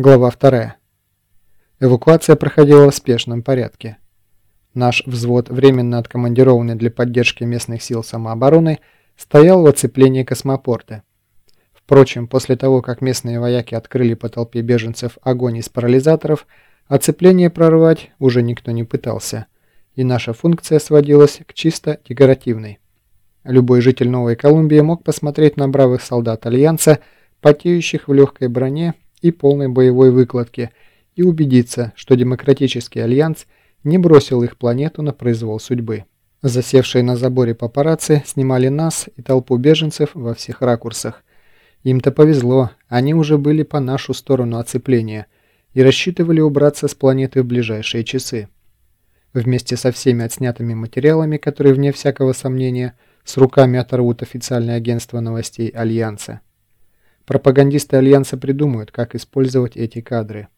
Глава 2. Эвакуация проходила в спешном порядке. Наш взвод, временно откомандированный для поддержки местных сил самообороны, стоял в оцеплении космопорта. Впрочем, после того, как местные вояки открыли по толпе беженцев огонь из парализаторов, оцепление прорвать уже никто не пытался, и наша функция сводилась к чисто декоративной. Любой житель Новой Колумбии мог посмотреть на бравых солдат Альянса, потеющих в легкой броне и полной боевой выкладке и убедиться, что Демократический Альянс не бросил их планету на произвол судьбы. Засевшие на заборе папарацци снимали нас и толпу беженцев во всех ракурсах. Им-то повезло, они уже были по нашу сторону оцепления и рассчитывали убраться с планеты в ближайшие часы. Вместе со всеми отснятыми материалами, которые, вне всякого сомнения, с руками оторвут официальное агентство новостей Альянса. Пропагандисты Альянса придумают, как использовать эти кадры.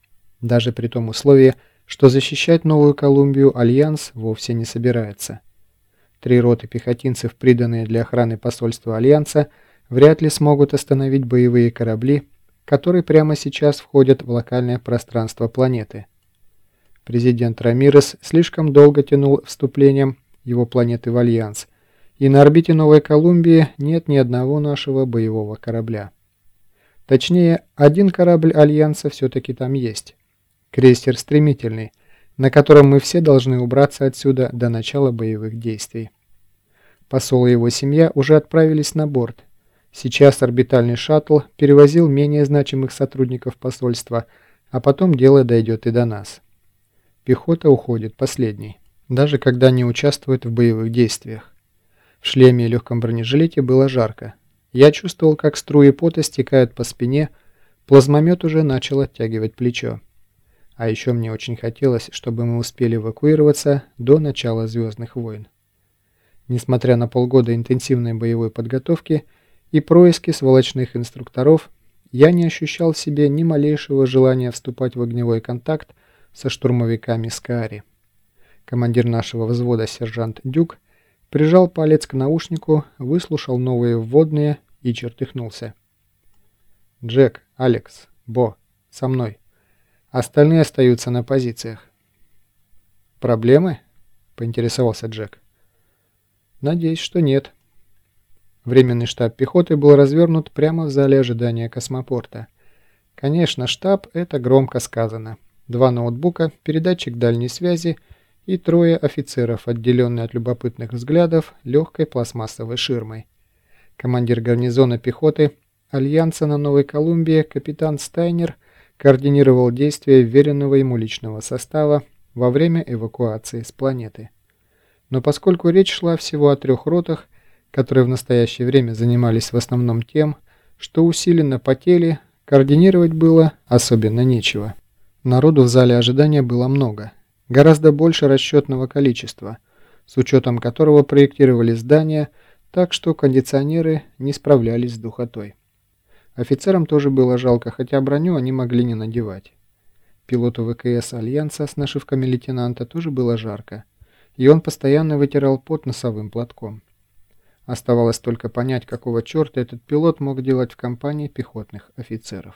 Даже при том условии, что защищать Новую Колумбию Альянс вовсе не собирается. Три роты пехотинцев, приданные для охраны посольства Альянса, вряд ли смогут остановить боевые корабли, которые прямо сейчас входят в локальное пространство планеты. Президент Рамирес слишком долго тянул со вступлением его планеты в Альянс, и на орбите Новой Колумбии нет ни одного нашего боевого корабля. Точнее, один корабль Альянса все-таки там есть. Крейсер «Стремительный», на котором мы все должны убраться отсюда до начала боевых действий. Посол и его семья уже отправились на борт. Сейчас орбитальный шаттл перевозил менее значимых сотрудников посольства, а потом дело дойдет и до нас. Пехота уходит последней, даже когда не участвует в боевых действиях. В шлеме и легком бронежилете было жарко. Я чувствовал, как струи пота стекают по спине, плазмомет уже начал оттягивать плечо. А еще мне очень хотелось, чтобы мы успели эвакуироваться до начала «Звездных войн». Несмотря на полгода интенсивной боевой подготовки и происки сволочных инструкторов, я не ощущал в себе ни малейшего желания вступать в огневой контакт со штурмовиками Скаари. Командир нашего взвода, сержант Дюк, Прижал палец к наушнику, выслушал новые вводные и чертыхнулся. «Джек, Алекс, Бо, со мной. Остальные остаются на позициях». «Проблемы?» – поинтересовался Джек. «Надеюсь, что нет». Временный штаб пехоты был развернут прямо в зале ожидания космопорта. Конечно, штаб – это громко сказано. Два ноутбука, передатчик дальней связи – и трое офицеров, отделенные от любопытных взглядов легкой пластмассовой ширмой. Командир гарнизона пехоты Альянса на Новой Колумбии капитан Стайнер координировал действия веренного ему личного состава во время эвакуации с планеты. Но поскольку речь шла всего о трех ротах, которые в настоящее время занимались в основном тем, что усиленно потели, координировать было особенно нечего. Народу в зале ожидания было много – гораздо больше расчетного количества, с учетом которого проектировали здания, так что кондиционеры не справлялись с духотой. Офицерам тоже было жалко, хотя броню они могли не надевать. Пилоту ВКС Альянса с нашивками лейтенанта тоже было жарко, и он постоянно вытирал пот носовым платком. Оставалось только понять, какого черта этот пилот мог делать в компании пехотных офицеров.